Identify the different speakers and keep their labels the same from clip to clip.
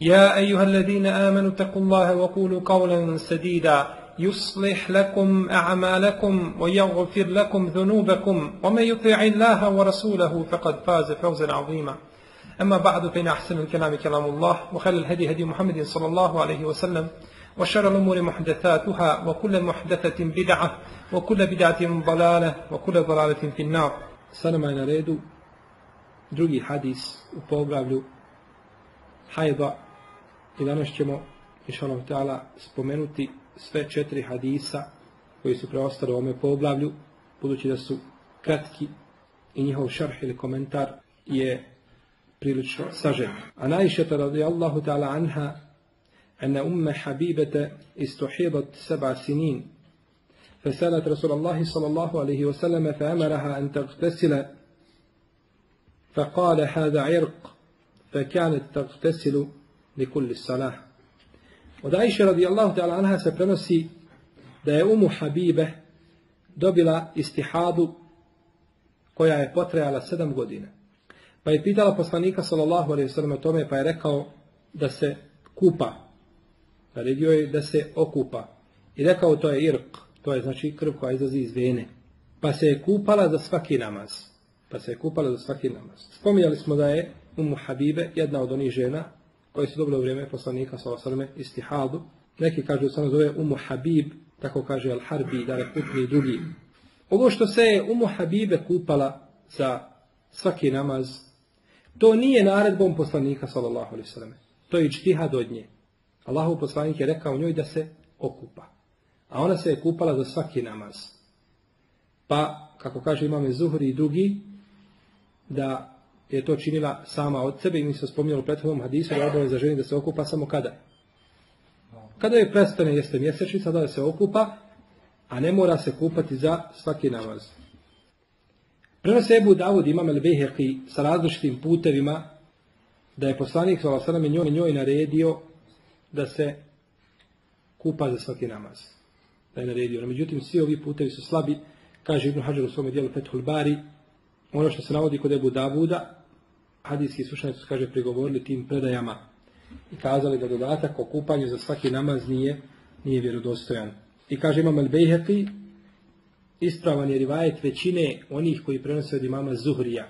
Speaker 1: يا أيها الذين آمنوا اتقوا الله وقولوا قولا سديدا. يصلح لكم أعمالكم ويغفر لكم ذنوبكم. ومن يطيع الله ورسوله فقد فاز فوزا عظيما. أما بعد فإن أحسن الكلام كلام الله وخير الهدي هدي محمد صلى الله عليه وسلم وشر الأمور محدثاتها وكل محدثة بدعة وكل بدعة ضلالة وكل ضلالة في النار. سلام redu. Drugi hadis u poglavlju hajba i danas ćemo inšalav ta'ala spomenuti sve četiri hadisa koji su preostali u ovome poglavlju budući da su kratki i njihov šarh ili komentar je prilično sažet. A najšeta radijallahu ta'ala anha أن أم حبيبة استحيضت سبع سنين فسألت رسول الله صلى الله عليه وسلم فأمرها أن تغتسل فقال هذا عرق فكانت تغتسل likulli salah. Od Ajše radijallahu ta'ala anha se prenosi da je umu Habibe dobila istihadu koja je potrajala sedam godina. Pa je pitala poslanika sallallahu alaihi sallam o tome pa je rekao da se kupa. Naredio je da se okupa. I rekao to je irk, to je znači krv koja izlazi iz vene. Pa se je kupala za svaki namaz. Pa se je kupala za svaki namaz. Spominjali smo da je Umu Habibe, jedna od onih žena koji su dobili u vrijeme poslanika s.a.v. istihadu. Neki kažu da se zove Umu Habib, tako kaže Al-Harbi, da reputni drugi. Ovo što se je Umu Habibe kupala za svaki namaz, to nije naredbom poslanika s.a.v. To je ičtihad od nje. Allahu poslanik je rekao njoj da se okupa. A ona se je kupala za svaki namaz. Pa, kako kaže imame Zuhri i drugi, da je to činila sama od sebe i mi se spominjali u prethodnom hadisu da je za ženi da se okupa samo kada? Kada je prestane jeste mjesečnica da se okupa, a ne mora se kupati za svaki namaz. Prenose Ebu Davud imam el Beheki sa različitim putevima da je poslanik s.a.v. njoj, njoj naredio da se kupa za svaki namaz. Da je naredio. Međutim, svi ovi putevi su slabi, kaže Ibn Hajar u svome dijelu Fethul Bari, ono što se navodi kod Ebu Davuda, hadijski su, kaže, prigovorili tim predajama i kazali da dodatak o kupanju za svaki namaz nije, nije vjerodostojan. I kaže imam al Bejheqi, ispravan je rivajet većine onih koji prenose od imama Zuhrija,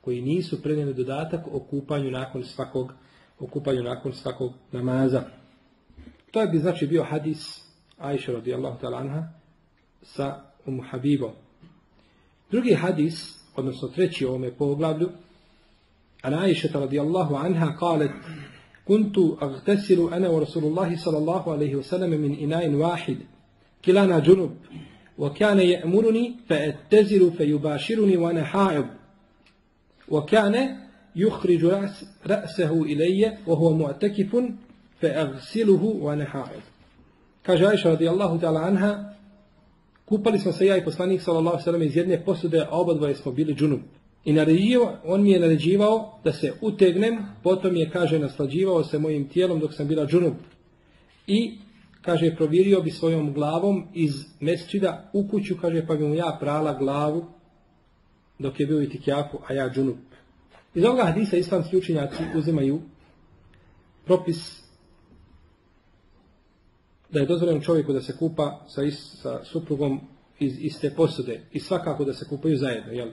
Speaker 1: koji nisu prenijeli dodatak o kupanju nakon svakog o kupanju nakon svakog namaza. To bi znači bio hadis Aisha radijallahu ta'ala anha sa Umu Habibom. Drugi hadis, odnosno treći u ovome poglavlju, An Aisha radijallahu anha kalet Kuntu agtesilu ana wa Rasulullahi sallallahu alaihi wasallam min inain wahid kilana junub وكان يأمرني فأتزل فيباشرني وأنا حائض وكان يخرج رأس رأسه إلي وهو معتكف فأغسله وأنا حائض Kaže Aisha radijallahu ta'ala anha, kupali smo se ja i poslanik sallallahu sallam iz jedne posude, a oba dvoje smo bili džunub. I naredio, on mi je naređivao da se utegnem, potom je, kaže, naslađivao se mojim tijelom dok sam bila džunub. I, kaže, provjerio bi svojom glavom iz mesčida u kuću, kaže, pa bi mu ja prala glavu dok je bio i tikjaku, a ja džunub. Iz ovoga hadisa islamski učenjaci uzimaju propis da je dozvoljeno čovjeku da se kupa sa, is, sa suprugom iz iste posude i svakako da se kupaju zajedno. Jel?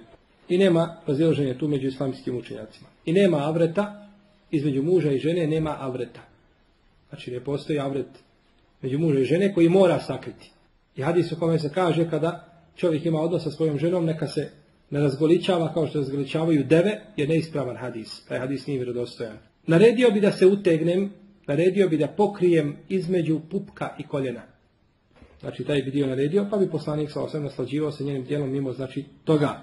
Speaker 1: I nema razilaženja tu među islamskim učenjacima. I nema avreta, između muža i žene nema avreta. Znači ne postoji avret među muža i žene koji mora sakriti. I hadis u kome se kaže kada čovjek ima odnos sa svojom ženom, neka se ne razgoličava kao što razgoličavaju deve, je neispravan hadis. Taj hadis nije vjerodostojan. Naredio bi da se utegnem, naredio bi da pokrijem između pupka i koljena. Znači taj bi dio naredio, pa bi poslanik sa osam naslađivao se njenim tijelom mimo znači toga.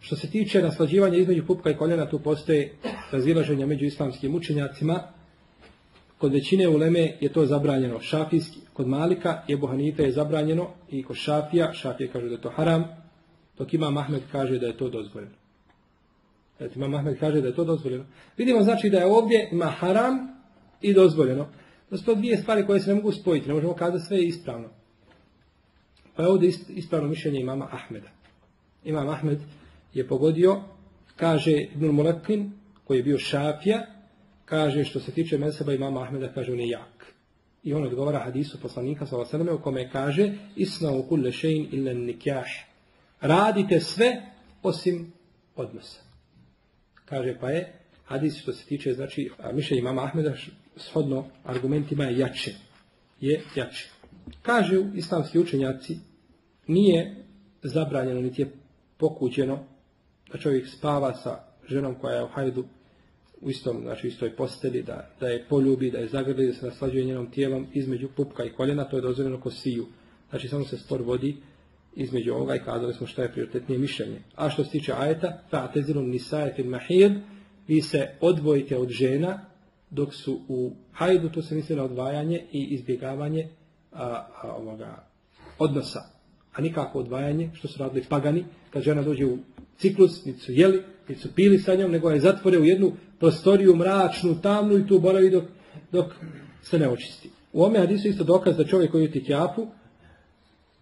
Speaker 1: Što se tiče naslađivanja između pupka i koljena, tu postoje razilaženja među islamskim učenjacima. Kod većine uleme je to zabranjeno šafijski, kod Malika je Hanife je zabranjeno i kod Šafija, Šafija kaže da je to haram, dok ima Mahmed kaže da je to dozvoljeno. Ima Mahmed kaže da je to dozvoljeno. Vidimo znači da je ovdje ima haram i dozvoljeno. To su to dvije stvari koje se ne mogu spojiti, ne možemo kazati sve je ispravno. Pa je ovdje ispravno mišljenje imama Ahmeda. Imam Ahmed je pogodio, kaže Ibn Mulekin, koji je bio šafija, kaže što se tiče Meseba imama Ahmeda, kaže on je jak. I on odgovara hadisu poslanika s.a.v. u kome kaže Isna u kulle šein illa nikah. Radite sve osim odnosa. Kaže pa je hadis što se tiče znači mišljenja imama Ahmeda shodno argumentima je jače. Je jače. Kažu islamski učenjaci nije zabranjeno niti je pokuđeno da čovjek spava sa ženom koja je u hajdu u istom, znači istoj posteli, da, da je poljubi, da je zagrli, da se naslađuje njenom tijelom između pupka i koljena, to je dozvoljeno ko sviju. Znači samo se spor vodi između ovoga i kazali smo što je prioritetnije mišljenje. A što se tiče ajeta, fa tezilum nisaje fil mahir, vi se odvojite od žena dok su u hajdu, to se misli na odvajanje i izbjegavanje a, ovoga, odnosa. A nikako odvajanje, što su radili pagani, kad žena dođe u ciklus, niti su jeli, niti su pili sa njom, nego je zatvore u jednu prostoriju mračnu, tamnu i tu boravi dok, dok se ne očisti. U ome hadisu isto dokaz da čovjek koji ti kjafu,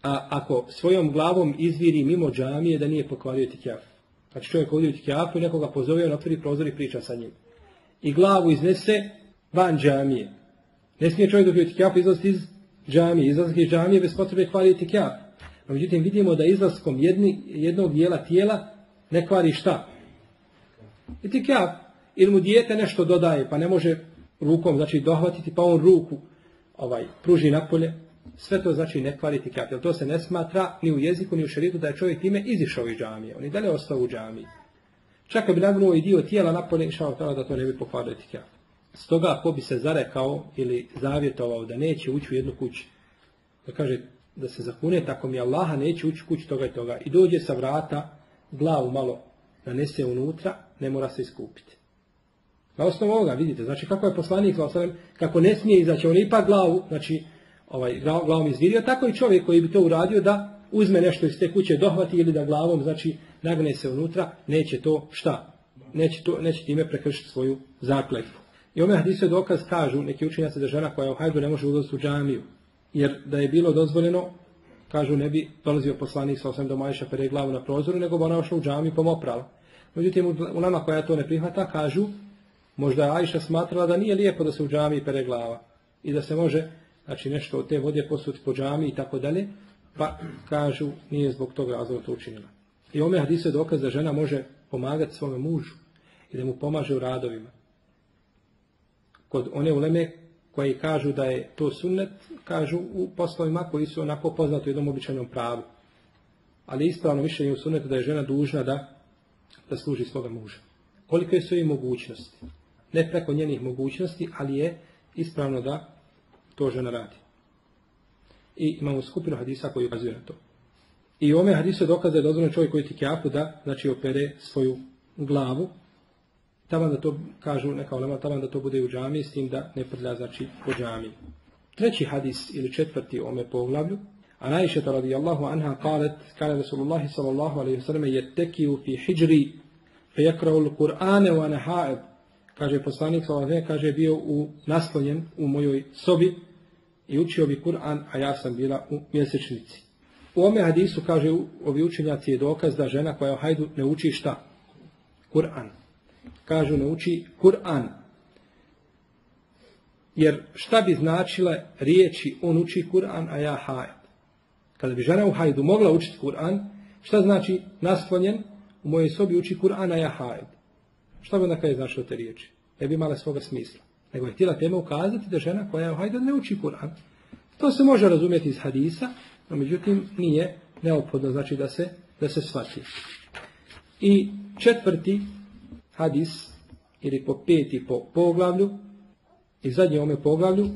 Speaker 1: a ako svojom glavom izviri mimo džamije da nije pokvario tikjafu. Znači čovjek ovdje u i nekoga pozove, on otvori prozor i priča sa njim. I glavu iznese van džamije. Ne smije čovjek dok je u izlaziti iz džamije. Izlaziti iz džamije bez potrebe kvari tikjaf. No, međutim, vidimo da izlaskom jedni, jednog dijela tijela ne kvari šta? I tikjaf. Ili mu dijete nešto dodaje, pa ne može rukom, znači dohvatiti, pa on ruku ovaj, pruži napolje, sve to znači ne kvari tikjaf. Jer to se ne smatra ni u jeziku, ni u šeritu da je čovjek time izišao iz džamije. On i dalje ostao u džamiji. Čak bi nagnuo i dio tijela napolje, išao da to ne bi pokvario tikjaf. Stoga, ko bi se zarekao ili zavjetovao da neće ući u jednu kuću, da kaže da se zakune, tako mi Allaha neće ući u kuću toga i toga, i dođe sa vrata, glavu malo nanese unutra, ne mora se iskupiti. Na osnovu ovoga, vidite, znači kako je poslanik, kako ne smije izaći, on ipak glavu, znači ovaj, glavom izvirio, tako i čovjek koji bi to uradio da uzme nešto iz te kuće, dohvati ili da glavom, znači nagne se unutra, neće to šta? Neće, to, neće time prekršiti svoju zakletvu. I ome hadisu dokaz kažu neki učenjaci da žena koja je u hajdu ne može ulaziti u džamiju. Jer da je bilo dozvoljeno, kažu ne bi dolazio poslanik sa osam do Majša pere glavu na prozoru, nego bi ona ošla u džamiju i pomoprala. Međutim, u nama koja to ne prihvata, kažu, možda je Ajša smatrala da nije lijepo da se u džamiji pere glava i da se može znači nešto od te vode posuti po džami i tako dalje, pa kažu nije zbog toga razloga to učinila. I ome hadisu je dokaz da žena može pomagati svome mužu i da mu pomaže u radovima kod one uleme koji kažu da je to sunnet, kažu u poslovima koji su onako poznati u jednom običajnom pravu. Ali ispravno mišljenje u sunnetu da je žena dužna da, da služi svoga muža. Kolike su i mogućnosti? Ne preko njenih mogućnosti, ali je ispravno da to žena radi. I imamo skupinu hadisa koji ukazuje na to. I u ome hadisu je dokaz da je dozvoljeno čovjek koji ti kjapu da znači opere svoju glavu Taman da to kažu neka ulema, taman da to bude u džami, s tim da ne prlja znači po džami. Treći hadis ili četvrti ome poglavlju, a najšeta radijallahu anha kalet, kale Rasulullahi sallallahu alaihi sallam, je tekiju fi hijri, fe jakrao Kur'ane u anahaeb, kaže poslanik sallallahu kaže bio u naslonjen u mojoj sobi i učio bi Kur'an, a ja sam bila u mjesečnici. U ome hadisu, kaže, ovi učenjaci je dokaz da žena koja u hajdu ne uči šta? Kur'an kažu nauči Kur'an. Jer šta bi značile riječi on uči Kur'an, a ja hajd. Kada bi žena u hajdu mogla učiti Kur'an, šta znači nasklonjen u mojoj sobi uči Kur'an, a ja hajd. Šta bi onda kraju značilo te riječi? Ne bi imala svoga smisla. Nego je htjela tema ukazati da žena koja je ne uči Kur'an. To se može razumjeti iz hadisa, no međutim nije neophodno znači da se, da se shvati. I četvrti hadis, ili po peti po poglavlju, i zadnje ome poglavlju,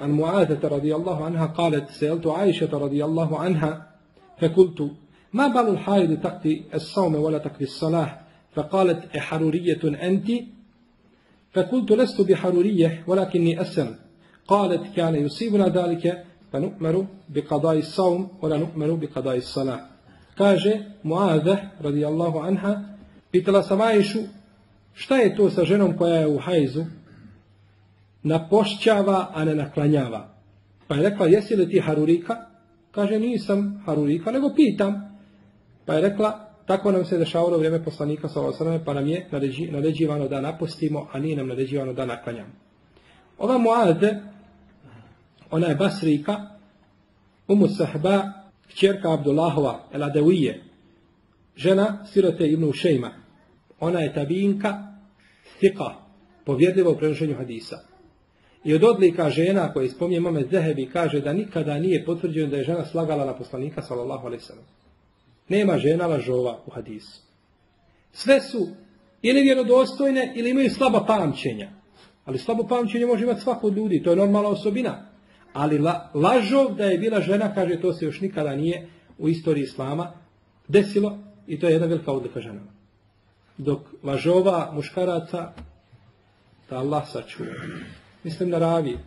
Speaker 1: an Mu'azata radijallahu anha kalet seltu Aishata radijallahu anha fekultu ma balul hajdu takti es saume wala takti salah فقالت أحرورية أنت؟ فقلت لست بحرورية ولكني أسر قالت كان يصيبنا ذلك فنؤمر بقضاء الصوم ولا نؤمر بقضاء الصلاة. كاجة معاذة رضي الله عنها بيتلا سمايشو شتا يتو سجنم كوايا وحايزو نبوشتشاوا أنا نقلانياوا Pa je rekla, jesi li حروريكا harurika? Kaže. Pa je rekla, tako nam se dešavalo vrijeme poslanika sa pa nam je naređivano da napustimo, a nije nam naređivano da naklanjamo. Ova Muazde, ona je Basrika, Umu Sahba, kćerka Abdullahova, Eladevije, žena sirote Ibnu Šejma. Ona je tabinka, thika, povjedljiva u prenošenju hadisa. I od odlika žena koje spominje Mame Zehebi kaže da nikada nije potvrđeno da je žena slagala na poslanika sallallahu alaihi sallam. Nema žena lažova u hadisu. Sve su ili vjerodostojne ili imaju slaba pamćenja. Ali slabo pamćenje može imati svako od ljudi, to je normalna osobina. Ali la, lažov da je bila žena, kaže, to se još nikada nije u istoriji islama desilo i to je jedna velika odlika ženama. Dok lažova muškaraca, da Allah sačuva. Mislim na ravi.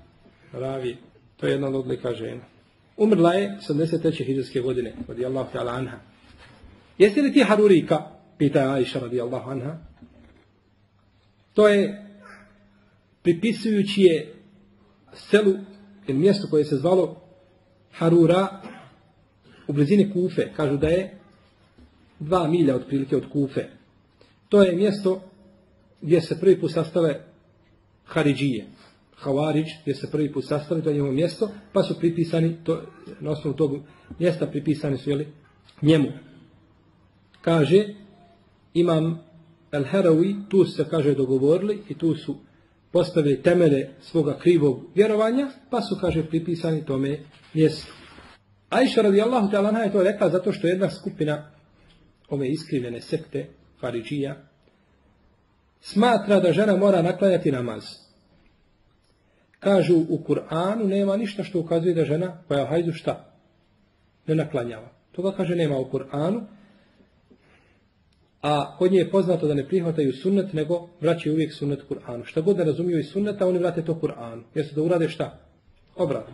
Speaker 1: Ravi. To je jedna od odlika žena. Umrla je 73. hijđarske godine, radijallahu ta'ala anha. Jesi li ti Harurika? Pita Aisha radijallahu anha. To je pripisujući je selu ili mjesto koje se zvalo Harura u blizini Kufe. Kažu da je dva milja otprilike od Kufe. To je mjesto gdje se prvi put sastale Haridžije. Havarić, gdje se prvi put sastali, to je njegovo mjesto, pa su pripisani, to, na osnovu tog mjesta pripisani su jeli, njemu. Kaže, imam El Herawi, tu se, kaže, dogovorili i tu su postavili temele svoga krivog vjerovanja, pa su, kaže, pripisani tome mjestu. Aisha radijallahu ta'ala je to rekla zato što jedna skupina ove iskrivene sekte, Haridžija, smatra da žena mora naklanjati namaz. Kažu u Kur'anu nema ništa što ukazuje da žena koja hajdu šta? Ne naklanjava. Toga kaže nema u Kur'anu. A kod nje je poznato da ne prihvataju sunnet, nego vraćaju uvijek sunnet Kur'anu. Šta god da razumiju iz sunneta, oni vrate to Kur'anu. Jer se da urade šta? Obratno.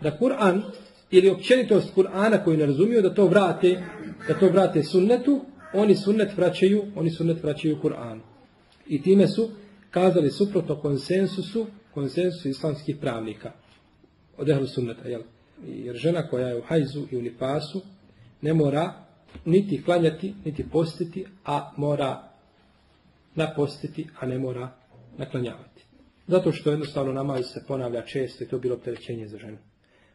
Speaker 1: Da Kur'an ili općenitost Kur'ana koju ne razumiju, da to vrate, da to vrate sunnetu, oni sunnet vraćaju, oni sunnet vraćaju Kur'anu. I time su kazali suprotno konsensusu konsensus islamskih pravnika od sunneta, jel? Jer žena koja je u hajzu i u ne mora niti klanjati, niti postiti, a mora napostiti, a ne mora naklanjavati. Zato što jednostavno namaz se ponavlja često i to bilo opterećenje za ženu.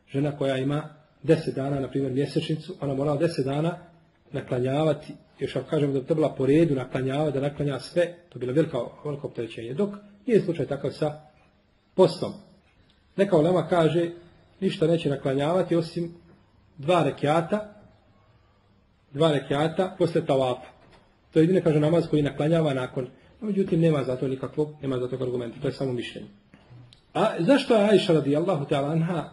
Speaker 1: Žena koja ima deset dana, na primjer mjesečnicu, ona mora deset dana naklanjavati, još ako kažemo da bi to bila po redu naklanjavati, da naklanja sve, to bilo veliko, veliko opterećenje. Dok nije slučaj takav sa postom. Neka ulema kaže, ništa neće naklanjavati osim dva rekiata, dva rekiata posle tavafa. To je jedine, kaže, namaz koji naklanjava nakon. No, međutim, nema za to nikakvog, nema za to argumenta. To je samo mišljenje. A zašto je Aisha radijallahu ta'ala anha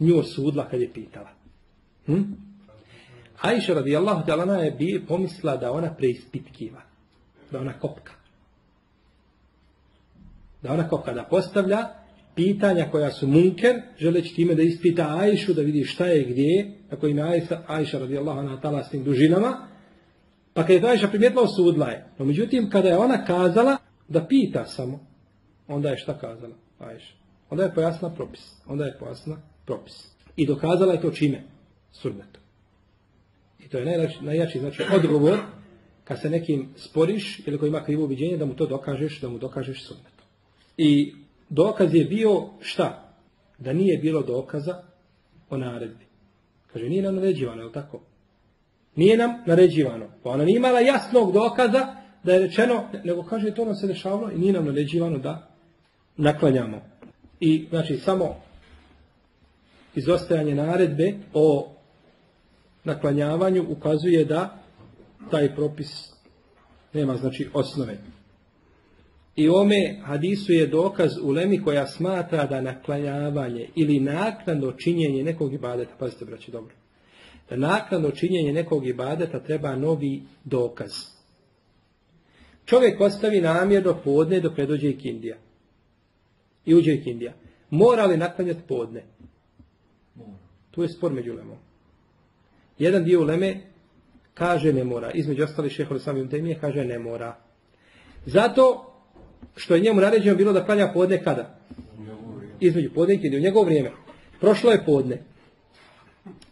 Speaker 1: nju osudla kad je pitala? Hm? Aisha radijallahu ta'ala anha je bi pomislila da ona preispitkiva. Da ona kopka da ona kao kada postavlja pitanja koja su munker, želeći time da ispita Ajšu, da vidi šta je gdje, ako im je Ajša, Ajša radijallahu anha tala s tim dužinama, pa kada je to Ajša primijetila, osudila je. No međutim, kada je ona kazala da pita samo, onda je šta kazala Ajša? Onda je pojasnila propis. Onda je pojasnila propis. I dokazala je to čime? Sunnetom. I to je najjači, najjači znači odgovor kad se nekim sporiš ili ko ima krivo uviđenje da mu to dokažeš, da mu dokažeš sunnet. I dokaz je bio šta? Da nije bilo dokaza o naredbi. Kaže, nije nam naređivano, je tako? Nije nam naređivano. Pa ona nije imala jasnog dokaza da je rečeno, nego kaže, to nam se dešavalo i nije nam naređivano da naklanjamo. I, znači, samo izostajanje naredbe o naklanjavanju ukazuje da taj propis nema znači osnove. I ome hadisu je dokaz u Lemi koja smatra da naklanjavanje ili naknadno činjenje nekog ibadeta, pazite braći dobro, da naknadno činjenje nekog ibadeta treba novi dokaz. Čovjek ostavi namjerno podne dok ne dođe ikindija. I uđe ikindija. Mora li naklanjati podne? Tu je spor među lemom. Jedan dio uleme kaže ne mora. Između ostali šeholi sami temije kaže ne mora. Zato što je njemu naređeno bilo da klanja podne kada? Između podne i u njegovo vrijeme. Prošlo je podne.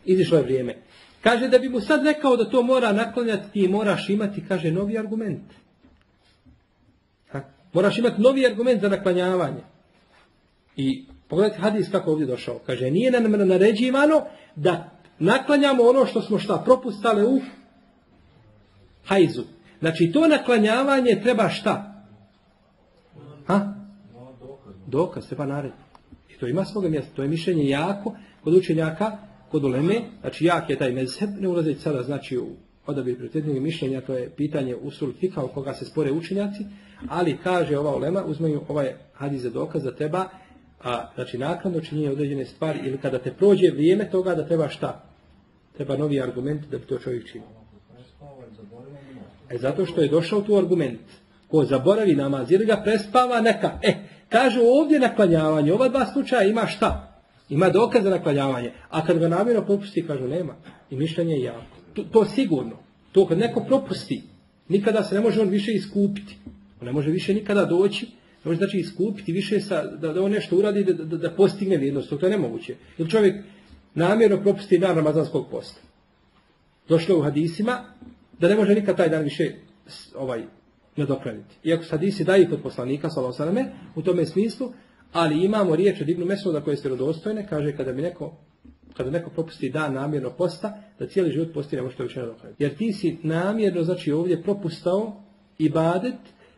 Speaker 1: Izišlo je vrijeme. Kaže da bi mu sad rekao da to mora naklanjati i moraš imati, kaže, novi argument. Ha? Moraš imati novi argument za naklanjavanje. I pogledajte hadis kako ovdje došao. Kaže, nije nam naređivano da naklanjamo ono što smo šta propustale u hajzu. Znači to naklanjavanje treba šta? Ha? Dokaz, treba narediti. I to ima svoga mjesta. To je mišljenje jako kod učenjaka, kod uleme. Znači jak je taj mezheb, ne sada znači u odabir prioritetnog mišljenja, to je pitanje usul fika u koga se spore učenjaci, ali kaže ova ulema, uzmeju ovaj hadis za dokaz da treba, a, znači nakladno činjenje određene stvari ili kada te prođe vrijeme toga da treba šta? Treba novi argument da bi to čovjek činio. E zato što je došao tu argument. Ko zaboravi namaz ili ga prespava neka. E, kaže ovdje naklanjavanje. Ova dva slučaja ima šta? Ima dokaz za naklanjavanje. A kad ga namjerno propusti, kažu nema. I mišljenje je jako. To, to sigurno. To kad neko propusti, nikada se ne može on više iskupiti. On ne može više nikada doći ne može znači iskupiti više sa, da, da on nešto uradi da, da, da postigne vrijednost. To je nemoguće. Jer čovjek namjerno propusti dan Ramazanskog posta. Došlo u hadisima da ne može nikad taj dan više ovaj nadoknaditi. Iako se hadisi daju kod poslanika, sallallahu u tome smislu, ali imamo riječ od Ibnu Mesuda koje su rodostojne, kaže kada bi neko kada neko propusti dan namjerno posta, da cijeli život posti ne može to više nadoknaditi. Jer ti si namjerno, znači ovdje propustao ibadet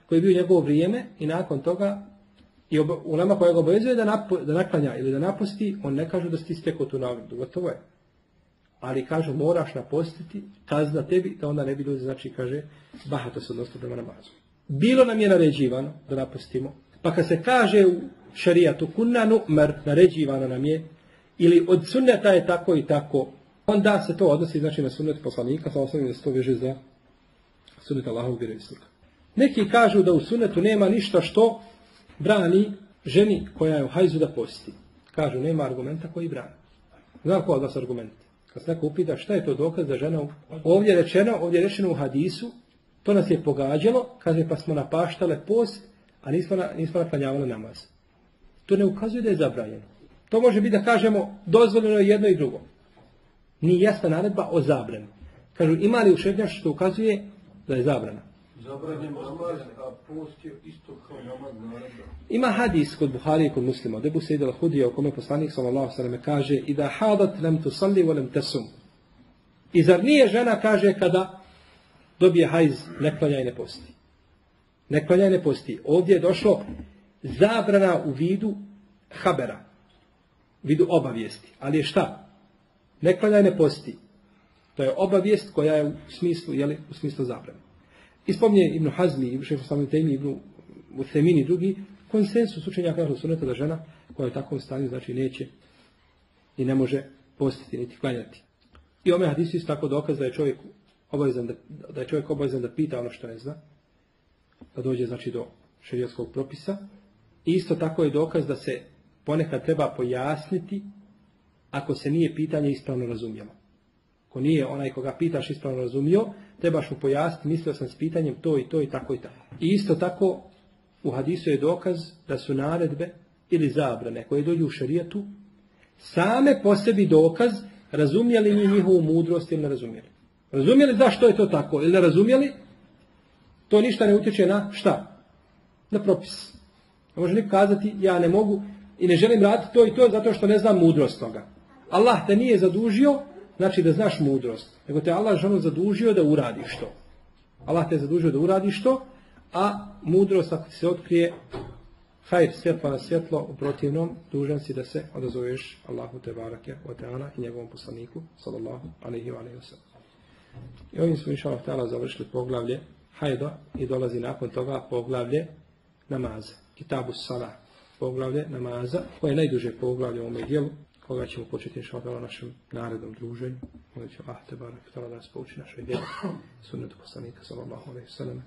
Speaker 1: koji je bio njegovo vrijeme i nakon toga i u nama koja ga obavezuje da, napo, da naklanja ili da napusti, on ne kaže da si stekao tu nagradu. Gotovo je. Ali kažu moraš napostiti kazna tebi da onda ne bi ljudi znači kaže bahato se odnosno prema namazu. Bilo nam je naređivano da napustimo. Pa kad se kaže u šarijatu kunnanu mer naređivano nam je ili od sunneta je tako i tako onda se to odnosi znači na sunnet poslanika sa osnovim da se to veže za sunnet Allahovog vjerovjesnika. Neki kažu da u sunnetu nema ništa što brani ženi koja je u hajzu da posti. Kažu, nema argumenta koji brani. Zna ko od vas argument? Kad se neko upita šta je to dokaz da žena ovdje je rečeno, ovdje je rečeno u hadisu, to nas je pogađalo, kaže pa smo napaštale post, a nismo, na, nismo naklanjavali namaz. To ne ukazuje da je zabranjeno. To može biti da kažemo dozvoljeno jedno i drugo. Ni jasna naredba o zabrani. Kažu, ima li u što ukazuje da je zabrana?
Speaker 2: Zabranjen namaz, a post je isto kao namaz naredba.
Speaker 1: Ima hadis kod Buhari i kod muslima, debu se idela hudija u kome poslanik sallam kaže i da hadat lem tu salli volem tesum. I zar nije žena kaže kada dobije hajz, ne klanja i ne posti. Ne klanja i ne posti. Ovdje je došlo zabrana u vidu habera, u vidu obavijesti. Ali je šta? Ne klanja i ne posti. To je obavijest koja je u smislu, jeli, u smislu zabrane. I spominje Ibn Hazmi, Ibn Šefu Sami Temi, Ibn Uthemin i drugi, konsensus učenja kao suneta da žena koja je u takvom stanju, znači neće i ne može postiti niti klanjati. I ome hadisu isto tako dokaz da je čovjek obavezan da, da je čovjek obavezan da pita ono što ne zna, da dođe znači do šerijatskog propisa. I isto tako je dokaz da se ponekad treba pojasniti ako se nije pitanje ispravno razumjelo. Ako nije onaj koga pitaš ispravno razumio, trebaš mu pojasniti, mislio sam s pitanjem to i to i tako i tako. I isto tako u hadisu je dokaz da su naredbe ili zabrane koje dođu u šarijetu same po sebi dokaz razumjeli mi njihovu mudrost ili ne razumjeli. Razumjeli zašto je to tako ili ne razumjeli, to ništa ne utječe na šta? Na propis. Ne može niko kazati ja ne mogu i ne želim raditi to i to zato što ne znam mudrost toga. Allah te nije zadužio znači da znaš mudrost, nego te Allah ženu zadužio da uradiš to. Allah te zadužio da uradiš to, a mudrost ako se otkrije, hajr, svjetlo na svjetlo, u protivnom, dužan si da se odazoveš Allahu te barake wa ta'ala i njegovom poslaniku, sallallahu alaihi wa alaihi wa. I ovim smo inša Allah završili poglavlje hajda i dolazi nakon toga poglavlje namaza. Kitabu sala, poglavlje namaza, koje je najduže poglavlje u ovome dijelu, koga ćemo početi inša Allah ta'ala našem narednom druženju. Molit će Allah te barake ta'ala da nas pouči našoj vjeri, sunnetu poslanika, sallallahu alaihi sallam.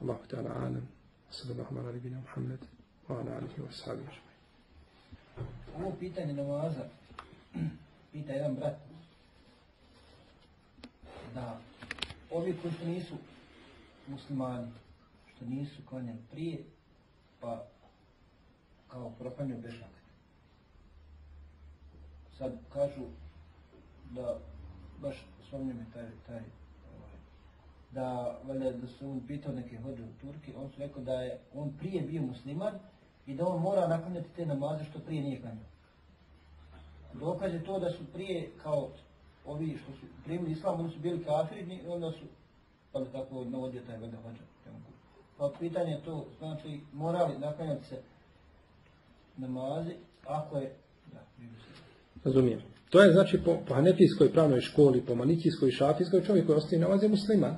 Speaker 1: Allahu ta'ala alam. Sallallahu ala nabina Muhammed wa ala alihi wa sahabi
Speaker 3: Ovo pitanje namaza, pita jedan brat, da ovi koji nisu muslimani, što nisu klanjali prije, pa kao propanju bežak. Sad kažu da baš spomnio mi taj, taj ovaj, da valjda da su on pitao neke hođe u Turki, on su rekao da je on prije bio musliman i da on mora naklanjati te namaze što prije nije klanjao. Dokaz je to da su prije kao ovi što su primili islam, oni su bili kafiri, onda su, pa da tako navodio taj valjda hođa. Pa pitanje je to, znači morali naklanjati se namazi, ako je, da, se.
Speaker 1: Razumijem. To je znači po, po hanefijskoj pravnoj školi, po manikijskoj i šafijskoj čovjek koji ostaje namaz je musliman.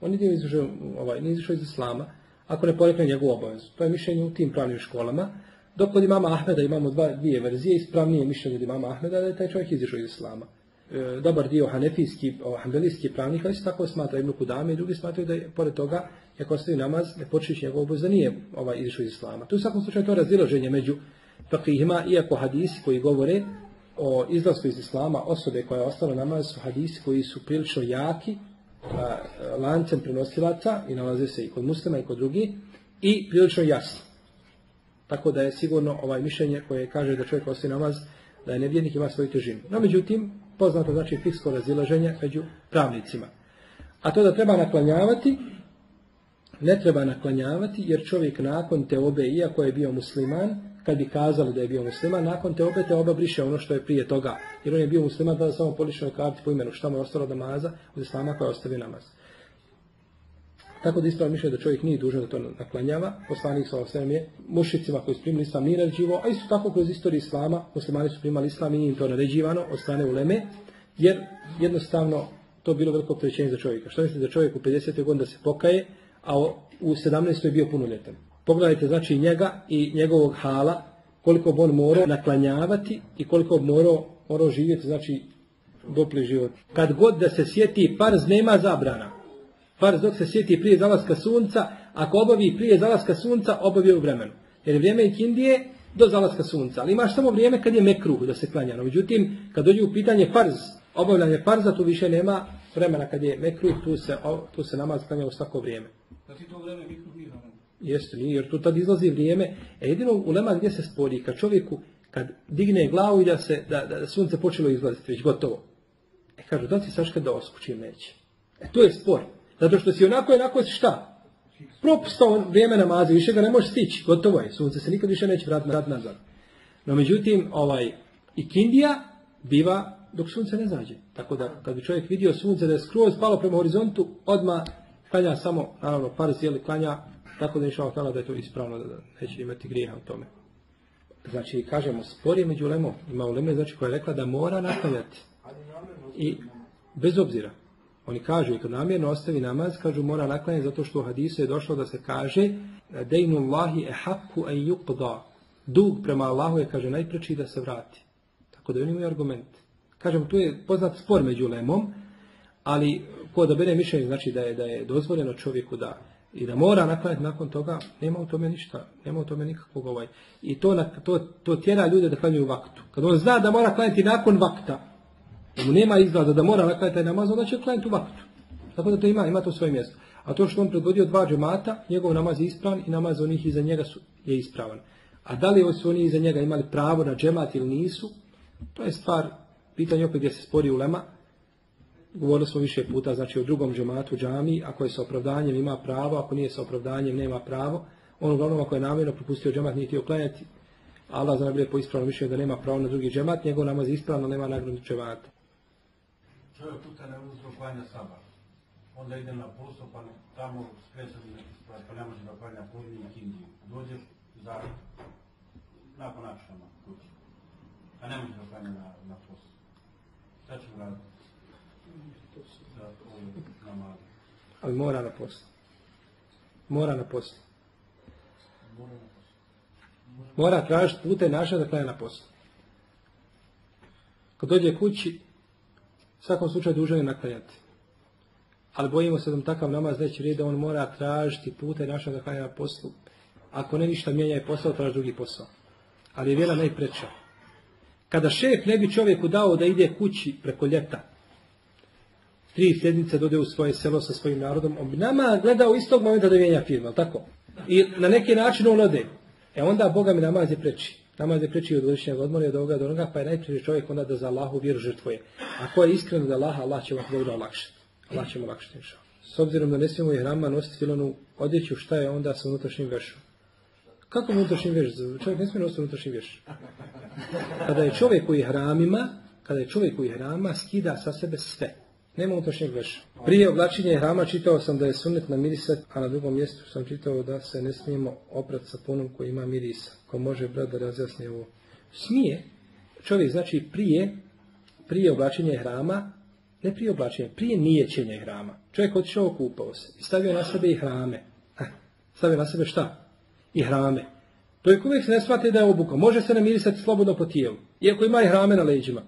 Speaker 1: On nije izašao, ovaj, nije izašao iz islama, ako ne porekne njegovu obavezu. To je mišljenje u tim pravnim školama. Dok kod imama Ahmeda imamo dva, dvije verzije, ispravnije mišljenje od imama Ahmeda da je taj čovjek izašao iz islama. E, dobar dio hanefijski, hanbelijski pravnika isto tako smatra Ibn Kudame i drugi smatraju da je pored toga, ako ostaje namaz, ne počeći njegovu obavezu, da nije ovaj, izašao iz islama. Tu u svakom slučaju to razilaženje među fakihima, iako hadisi koji govore o izlasku iz islama osobe koja je ostala namaz su hadisi koji su prilično jaki a, lancem prenosilaca i nalaze se i kod muslima i kod drugi i prilično jasni. Tako da je sigurno ovaj mišljenje koje kaže da čovjek ostaje namaz da je nevjernik ima svoju težinu. No međutim, poznato znači fiksko razilaženje među pravnicima. A to da treba naklanjavati, ne treba naklanjavati jer čovjek nakon te obe, iako je bio musliman, kad bi kazali da je bio musliman, nakon te opet oba briše ono što je prije toga. Jer on je bio musliman tada samo polišao karti po imenu, šta mu je ostalo od namaza, od islama koja ostavi namaz. Tako da ispravno mišlja da čovjek nije dužan da to naklanjava. Poslanik sa osvijem je mušicima koji su primili islam nije naređivo, a isto tako kroz istoriju islama, muslimani su primali islam i im to naređivano od strane uleme, jer jednostavno to bilo veliko prećenje za čovjeka. Što mislite da čovjek u 50. godini da se pokaje, a u 17. je bio punoljetan. Pogledajte znači njega i njegovog hala, koliko bi on morao naklanjavati i koliko bi morao, morao živjeti, znači dopli život. Kad god da se sjeti farz, nema zabrana. Farz dok se sjeti prije zalaska sunca, ako obavi prije zalaska sunca, obavi u vremenu. Jer je vrijeme Indije do zalaska sunca. Ali imaš samo vrijeme kad je mekruh da se klanja. No, međutim, kad dođe u pitanje farz, obavljanje farza, tu više nema vremena kad je mekruh, tu se, tu se namaz klanja u svako vrijeme.
Speaker 3: Ti to vreme mikro nije.
Speaker 1: Jeste, nije, jer tu tad izlazi vrijeme. E jedino u lema gdje se spori, kad čovjeku, kad digne glavu i da se, da, da, sunce počelo izlaziti, već gotovo. E kažu, da ti saška da oskući neće. E to je spor. Zato što si onako, onako si šta? Propustao vrijeme namaza, više ga ne možeš stići, gotovo je. Sunce se nikad više neće vratiti vrat nazad. No međutim, ovaj, i kindija biva dok sunce ne zađe. Tako da, kad bi čovjek vidio sunce da je skroz palo prema horizontu, odma klanja samo, naravno, par zijeli klanja, tako da je tala da je to ispravno, da neće imati grijeha u tome. Znači, kažemo, spor je među lemom. Ima u leme, znači, koja je rekla da mora naklanjati. I bez obzira. Oni kažu, i kad namjerno ostavi namaz, kažu mora naklanjati zato što u hadisu je došlo da se kaže Dejnu Allahi e haku en yuqda. Dug prema Allahu je, kaže, najpreći da se vrati. Tako da oni imaju argument. Kažem, tu je poznat spor među lemom, ali ko da bere mišljenje, znači da je, da je dozvoljeno čovjeku da i da mora naklanjati nakon toga, nema u tome ništa, nema u tome nikakvog ovaj. I to, to, to tjera ljude da klanjaju vaktu. Kad on zna da mora klanjati nakon vakta, da mu nema izgleda da mora naklanjati taj namaz, onda će klanjati u vaktu. Tako da to ima, ima to svoje mjesto. A to što on predvodio dva džemata, njegov namaz je ispravan i namaz onih iza njega su, je ispravan. A da li su oni iza njega imali pravo na džemat ili nisu, to je stvar, pitanje opet gdje se spori ulema, govorili smo više puta, znači o drugom džematu džami, ako je sa opravdanjem ima pravo, ako nije sa opravdanjem nema pravo, on uglavnom ako je namjerno propustio džemat nije htio klanjati, Allah za po ispravnom mišljenju da nema pravo na drugi džemat, njegov namaz ispravno, nema nagradu džemata.
Speaker 4: Čovjek puta ne uzro klanja onda ide na posao, pa tamo skreće pa ne može da klanja podnije i kindiju. Dođe za, nakon akšama kući. A ne može da klanja na, na posao. Šta ćemo raditi?
Speaker 1: Ali mora na poslu. Mora na poslu. Mora tražiti pute načina da klanja na poslu. Kad dođe kući, u svakom slučaju dužan je naklanjati. Ali bojimo se da takav namaz neće rijeti da on mora tražiti pute načina da klanja na poslu. Ako ne ništa mijenja je posao, traži drugi posao. Ali je vjera najpreča. Kada šef ne bi čovjeku dao da ide kući preko ljeta, tri sjednice dode u svoje selo sa svojim narodom, on bi nama gledao istog momenta da mijenja firma, tako? I na neki način on ode. E onda Boga mi namaz je preči. Namaz je preči od godišnjeg odmora i od ovoga do onoga, pa je najpreći čovjek onda da za Allahu vjeru žrtvuje. Ako je iskreno da Allah, Allah će vam dobro olakšati. Allah će mu olakšati. inša. S obzirom da ne smijemo i hrama nositi filonu odjeću, šta je onda sa unutrašnjim vešom? Kako unutrašnji veš? Čovjek ne smije nositi unutrašnji veš. Kada je čovjek u ihramima, kada je čovjek u ihrama, skida sa sebe sve. Nema unutrašnjeg veša. Prije oblačenja ihrama čitao sam da je sunnet na mirisat, a na drugom mjestu sam čitao da se ne smijemo oprat sa punom koji ima mirisa. Ko može brat da razjasni ovo? Smije. Čovjek znači prije, prije oblačenja ihrama, ne prije oblačenja, prije nijećenja ihrama. Čovjek otišao okupao se i stavio na sebe ihrame. Eh, Stavio na sebe šta? Ihrame. To je uvijek se ne shvati da je obuka. Može se namirisati slobodno po tijelu. Iako ima ihrame na leđima.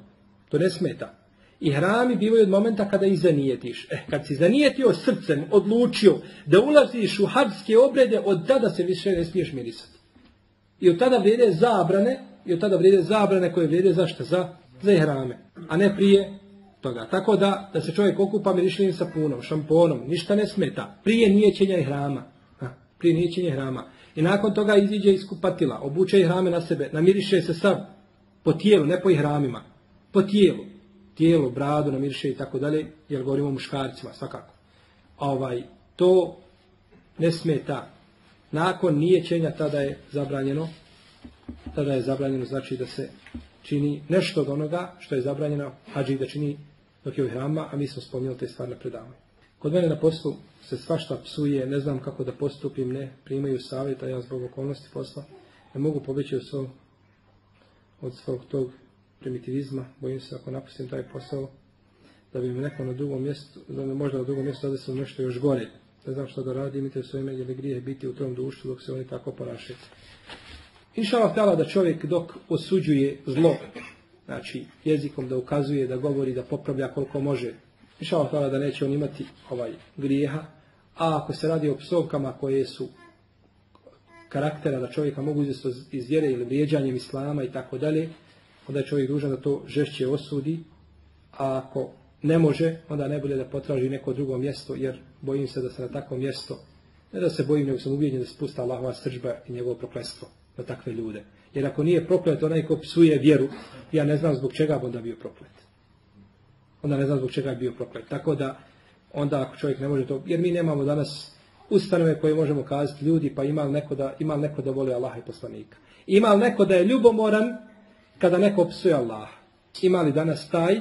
Speaker 1: To ne smeta. I hrami bivaju od momenta kada i zanijetiš. E, kad si zanijetio srcem, odlučio da ulaziš u hadske obrede, od tada se više ne smiješ mirisati. I od tada vrijede zabrane, i od tada vrijede zabrane koje vrijede za šta? Za, za ihrame. A ne prije toga. Tako da, da se čovjek okupa mirišljenim sapunom, šamponom, ništa ne smeta. Prije nijećenja ihrama. Ha, prije nijećenja ihrama. I nakon toga iziđe iz kupatila, obuče ihrame na sebe, namiriše se sav po tijelu, ne po ihramima. Po tijelu tijelo, bradu, namirše i tako dalje, jer govorimo o muškarcima, svakako. Ovaj, to ne smeta. Nakon nijećenja tada je zabranjeno, tada je zabranjeno znači da se čini nešto od onoga što je zabranjeno hađi da čini dok je u hrama, a mi smo spominjali te stvari na predavanju. Kod mene na poslu se svašta psuje, ne znam kako da postupim, ne primaju savjeta, ja zbog okolnosti posla ne mogu pobeći od svog, od svog tog primitivizma, bojim se ako napustim taj posao, da bi mi neko na drugom mjestu, da mi možda na drugom mjestu zadesilo nešto još gore. Ne znam što da radi, imate svoje ime ili grije biti u tom društvu dok se oni tako ponašaju. Inša htjela da čovjek dok osuđuje zlo, znači jezikom da ukazuje, da govori, da popravlja koliko može, inša htjela da neće on imati ovaj grijeha, a ako se radi o psovkama koje su karaktera da čovjeka mogu izvesti iz ili vrijeđanjem islama i tako dalje, onda je čovjek dužan da to žešće osudi, a ako ne može, onda ne bude da potraži neko drugo mjesto, jer bojim se da se na takvo mjesto, ne da se bojim, nego sam ubijeđen da spusta Allahova sržba i njegovo prokletstvo na takve ljude. Jer ako nije proklet onaj ko psuje vjeru, ja ne znam zbog čega bi onda bio proklet. Onda ne znam zbog čega je bio proklet. Tako da, onda ako čovjek ne može to, jer mi nemamo danas ustanove koje možemo kazati ljudi, pa ima li neko da, ima li neko da voli Allaha i poslanika. Ima li neko da je ljubomoran kada neko psuje Allaha. Ima li danas taj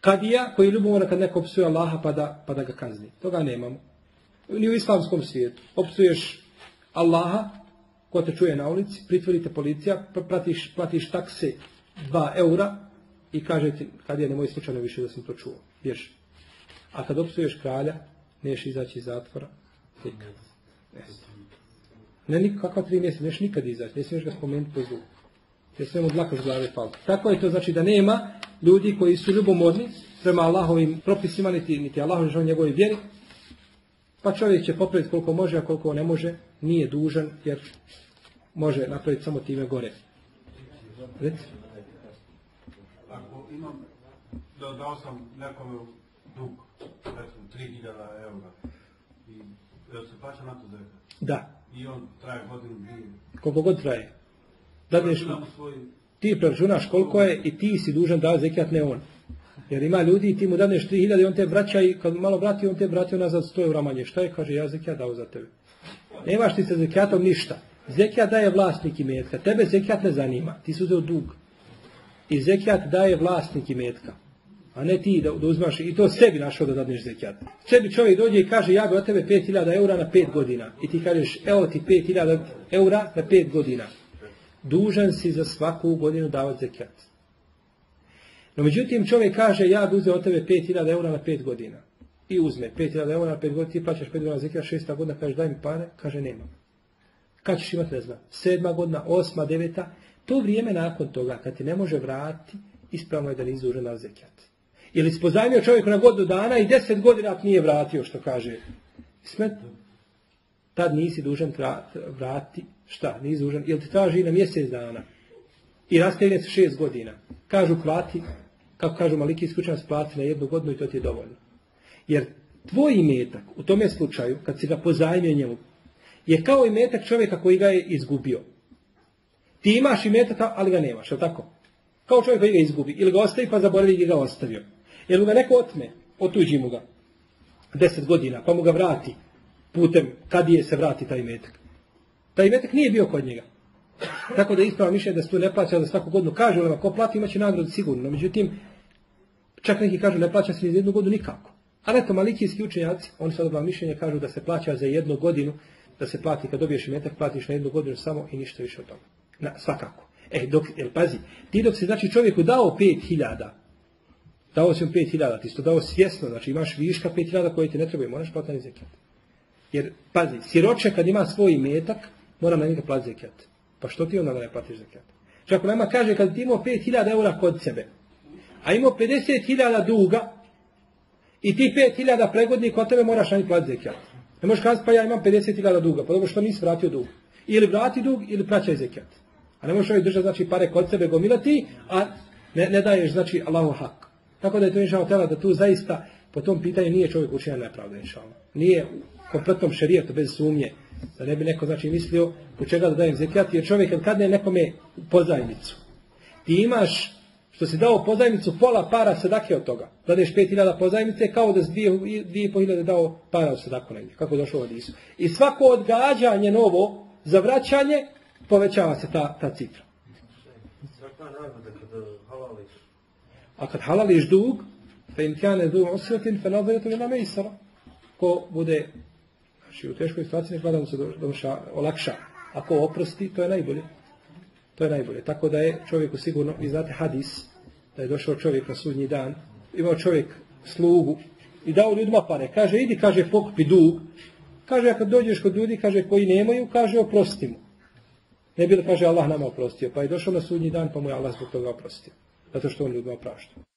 Speaker 1: kadija koji ljubomora kad neko psuje Allaha pa da, pa da ga kazni. Toga nemamo. Ni u islamskom svijetu. Opsuješ Allaha, ko te čuje na ulici, pritvorite policija, platiš, platiš takse 2 eura i kaže ti, kad je nemoj slučajno više da sam to čuo. Bježi. A kad opsuješ kralja, neš izaći iz zatvora, nikad. Ne nikakva tri mjeseca, neš nikad izaći, ne smiješ ga spomenuti po zvuku jer sve mu dlaka s glave pala. Tako je to znači da nema ljudi koji su ljubomorni prema Allahovim propisima, niti, niti Allahom žao njegovoj vjeri, pa čovjek će popraviti koliko može, a koliko ne može, nije dužan, jer može napraviti samo time gore. Reci?
Speaker 4: Ako imam, da, dao sam nekome dug, recimo 3000 eura, i jel se plaća na to zekat?
Speaker 1: Da.
Speaker 4: I on traje godinu, dvije.
Speaker 1: Koliko god traje. Dadneš, ti preračunaš koliko je i ti si dužan da zekat ne on. Jer ima ljudi i ti mu dadneš 3000 i on te vraća i kad malo vrati on te vratio nazad 100 eura manje. Šta je? Kaže ja zekat dao za tebe. Nemaš ti sa zekatom ništa. Zekat daje vlasnik imetka. Tebe zekat ne zanima. Ti su uzeo dug. I zekat daje vlasnik imetka. A ne ti da, da uzmaš i to sebi našao da dadneš zekijat. Sebi čovjek dođe i kaže ja bi od tebe 5000 eura na 5 godina. I ti kažeš evo ti 5000 eura na 5 godina. Dužan si za svaku godinu davati zekijat. No međutim čovjek kaže ja bi uzeo od tebe 5000 eura na 5 godina. I uzme 5000 eura na 5 godina, ti plaćaš 5 godina zekijat, 6 godina, kaže daj mi pare, kaže nemam. Kad ćeš imati, ne znam, sedma godina, osma, deveta, to vrijeme nakon toga, kad ti ne može vratiti, ispravno je da nisi dužan na zekijat. Ili si pozajmio čovjeku na godinu dana i deset godina nije vratio, što kaže. Smet, tad nisi dužan vratiti, šta, nisi dužan, ili ti traži na mjesec dana i rastegne se šest godina. Kažu plati, kako kažu maliki iskučanac, plati na jednu godinu i to ti je dovoljno. Jer tvoj imetak u tome slučaju, kad si ga pozajmio njemu, je kao imetak čovjeka koji ga je izgubio. Ti imaš imetaka, ali ga nemaš, je tako? Kao čovjek koji ga izgubi. Ili ga ostavi pa zaboravi gdje ga ostavio. Jer mu ga neko otme, otuđi mu ga. Deset godina, pa mu ga vrati putem kad je se vrati taj imetak. Taj imetak nije bio kod njega. Tako da ispravo mišljenje da se tu ne plaća za svaku godinu. Kažu li ko plati imaće nagradu sigurno. No, međutim, čak neki kažu ne plaća se ni za jednu godinu nikako. Ali eto, malikijski učenjaci, oni su odobra mišljenje, kažu da se plaća za jednu godinu, da se plati kad dobiješ imetak, platiš na jednu godinu samo i ništa više od toga. Na, svakako. E, dok, jel pazi, ti dok si znači čovjeku dao 5000, dao si mu 5000, ti si to dao svjesno, znači imaš viška 5000 koji ti ne trebaju, moraš platiti zekijat. Jer, pazi, siroče kad ima svoj imetak, mora na njega platiti zekijat. Pa što ti onda da ne platiš zekijat? Čak nama kaže kad ti imao 5000 eura kod sebe, a imao 50.000 duga, i ti 5000 pregodnih kod tebe moraš na njih platiti zekijat. Ne možeš kazati pa ja imam 50.000 duga, pa dobro što nisi vratio dug. Ili vrati dug ili praćaj zekijat. A ne možeš ovaj držati znači pare kod sebe gomilati, a ne, ne daješ znači Allahu hak. Tako da je to tela da tu zaista po tom pitanju nije čovjek učinjen nepravda inšao. Nije u kompletnom šerijetu bez sumnje. Da ne bi neko znači mislio u čega da dajem zekijat, jer čovjek kad kadne nekome pozajmicu. Ti imaš što si dao pozajmicu, pola para sadake od toga. Dadeš 5000 pozajmice kao da s 2500 dao para od sadaku. Kako je došlo od Isu. I svako odgađanje novo za vraćanje povećava se ta, ta cifra.
Speaker 2: Halališ?
Speaker 1: A kad halališ dug, fe in kjane du usretin, fe nadretu ila mejsara. Ko bude znači, u teškoj situaciji, nek gleda mu se doša, olakša. Ako oprosti, to je najbolje. To je najbolje. Tako da je čovjeku sigurno, vi znate hadis, da je došao čovjek na sudnji dan, imao čovjek slugu i dao ljudima pare. Kaže, idi, kaže, pokupi dug. Kaže, a kad dođeš kod ljudi, kaže, koji nemaju, kaže, oprosti mu. Ne da kaže, Allah nama oprostio. Pa je došao na sudnji dan, pa mu je Allah zbog toga oprostio. Zato što on ljudima oprašta.